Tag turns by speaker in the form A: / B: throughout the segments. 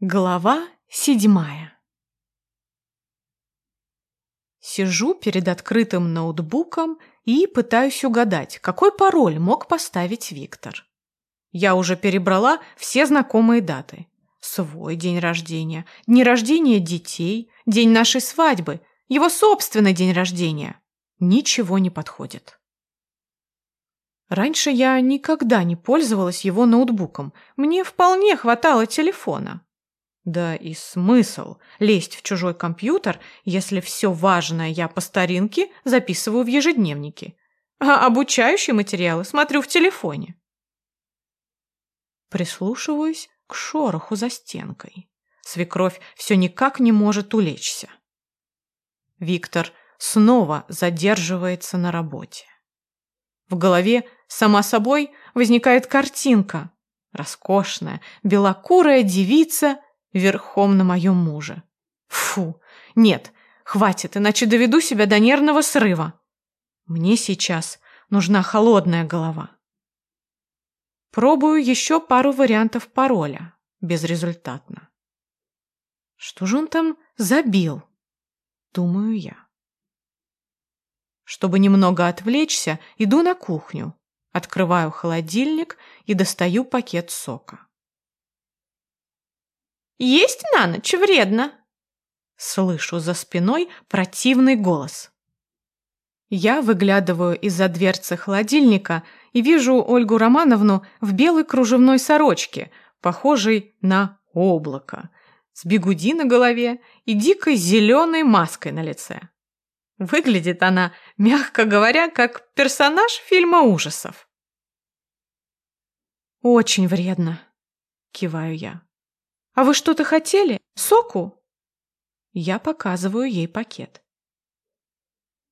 A: Глава седьмая Сижу перед открытым ноутбуком и пытаюсь угадать, какой пароль мог поставить Виктор. Я уже перебрала все знакомые даты. Свой день рождения, дни рождения детей, день нашей свадьбы, его собственный день рождения. Ничего не подходит. Раньше я никогда не пользовалась его ноутбуком. Мне вполне хватало телефона. Да и смысл лезть в чужой компьютер, если все важное я по старинке записываю в ежедневнике, а обучающие материалы смотрю в телефоне. Прислушиваюсь к шороху за стенкой. Свекровь все никак не может улечься. Виктор снова задерживается на работе. В голове сама собой возникает картинка. Роскошная, белокурая девица верхом на моем муже. Фу, нет, хватит, иначе доведу себя до нервного срыва. Мне сейчас нужна холодная голова. Пробую еще пару вариантов пароля. Безрезультатно. Что же он там забил? Думаю я. Чтобы немного отвлечься, иду на кухню, открываю холодильник и достаю пакет сока.
B: Есть на ночь вредно!»
A: Слышу за спиной противный голос. Я выглядываю из-за дверцы холодильника и вижу Ольгу Романовну в белой кружевной сорочке, похожей на облако, с бегуди на голове и дикой зеленой маской на лице. Выглядит она, мягко говоря, как персонаж фильма ужасов. «Очень вредно», — киваю я. «А вы что-то хотели? Соку?» Я показываю ей пакет.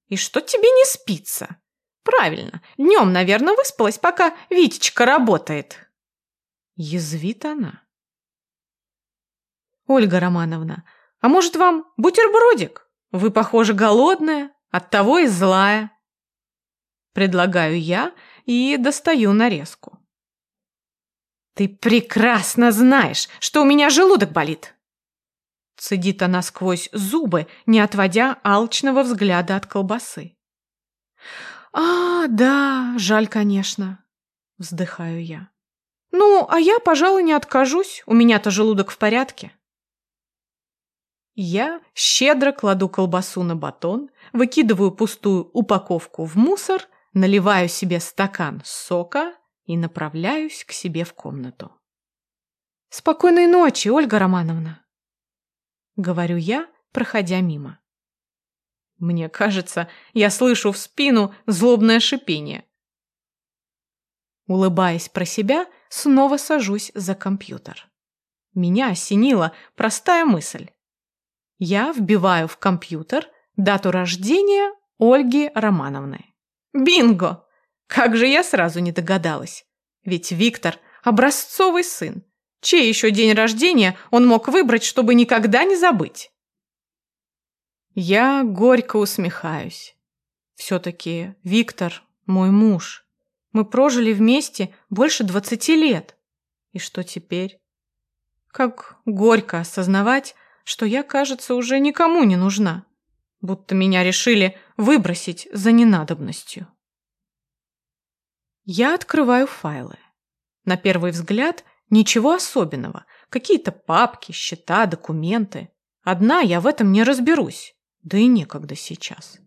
B: «И что тебе не спится?» «Правильно, днем, наверное, выспалась, пока Витечка работает».
A: Язвит она. «Ольга Романовна, а может вам бутербродик? Вы, похоже, голодная, оттого и злая». Предлагаю я и достаю нарезку.
B: «Ты прекрасно знаешь, что у меня желудок болит!»
A: Цедит она сквозь зубы, не отводя алчного взгляда от колбасы. «А, да, жаль, конечно», — вздыхаю я. «Ну, а я, пожалуй, не откажусь, у меня-то желудок в порядке». Я щедро кладу колбасу на батон, выкидываю пустую упаковку в мусор, наливаю себе стакан сока и направляюсь к себе в комнату. «Спокойной ночи, Ольга Романовна!» Говорю я, проходя мимо. Мне кажется, я слышу в спину злобное шипение. Улыбаясь про себя, снова сажусь за компьютер. Меня осенила простая мысль. Я вбиваю в компьютер дату рождения Ольги Романовны. Бинго! Как же я сразу не догадалась. Ведь Виктор – образцовый сын. Чей еще день рождения он мог выбрать, чтобы никогда не забыть? Я горько усмехаюсь. Все-таки Виктор – мой муж. Мы прожили вместе больше двадцати лет. И что теперь? Как горько осознавать, что я, кажется, уже никому не нужна. Будто меня решили выбросить за ненадобностью. Я открываю файлы. На первый взгляд ничего особенного. Какие-то папки, счета, документы. Одна я в этом не разберусь. Да и некогда сейчас.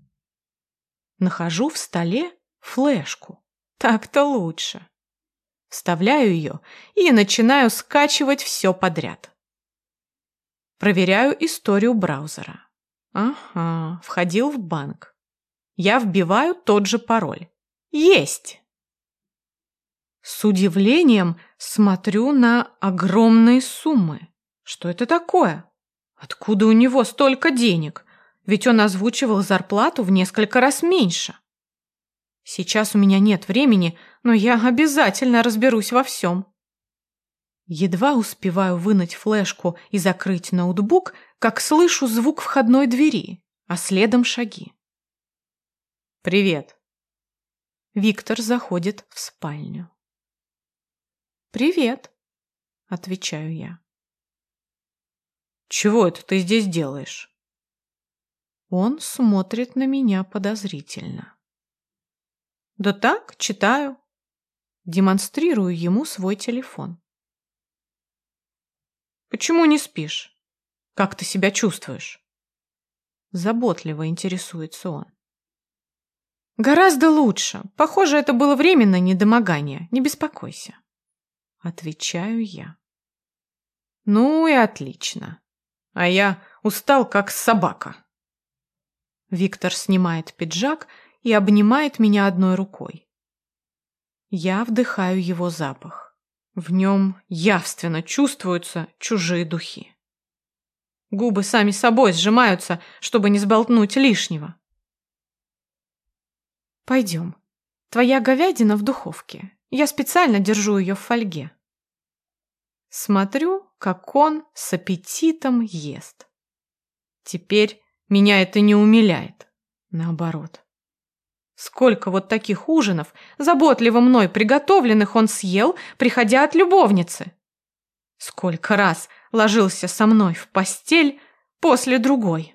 A: Нахожу в столе флешку. Так-то лучше. Вставляю ее и начинаю скачивать все подряд. Проверяю историю браузера. Ага, входил в банк. Я вбиваю тот же пароль. Есть! С удивлением смотрю на огромные суммы. Что это такое? Откуда у него столько денег? Ведь он озвучивал зарплату в несколько раз меньше. Сейчас у меня нет времени, но я обязательно разберусь во всем. Едва успеваю вынуть флешку и закрыть ноутбук, как слышу звук входной двери, а следом шаги. «Привет». Виктор заходит в спальню. «Привет», — отвечаю я. Чего это ты здесь делаешь? Он смотрит на меня подозрительно. Да так, читаю. Демонстрирую ему свой телефон. Почему не спишь? Как ты себя чувствуешь? Заботливо интересуется он. Гораздо лучше. Похоже, это было временное недомогание. Не беспокойся. Отвечаю я. Ну и отлично. А я устал, как собака. Виктор снимает пиджак и обнимает меня одной рукой. Я вдыхаю его запах. В нем явственно чувствуются чужие духи. Губы сами собой сжимаются, чтобы не сболтнуть лишнего. Пойдем. Твоя говядина в духовке. Я специально держу ее в фольге. Смотрю, как он с аппетитом ест. Теперь меня это не умиляет. Наоборот. Сколько вот таких ужинов, заботливо мной приготовленных, он съел, приходя от любовницы. Сколько раз ложился со мной в постель после другой.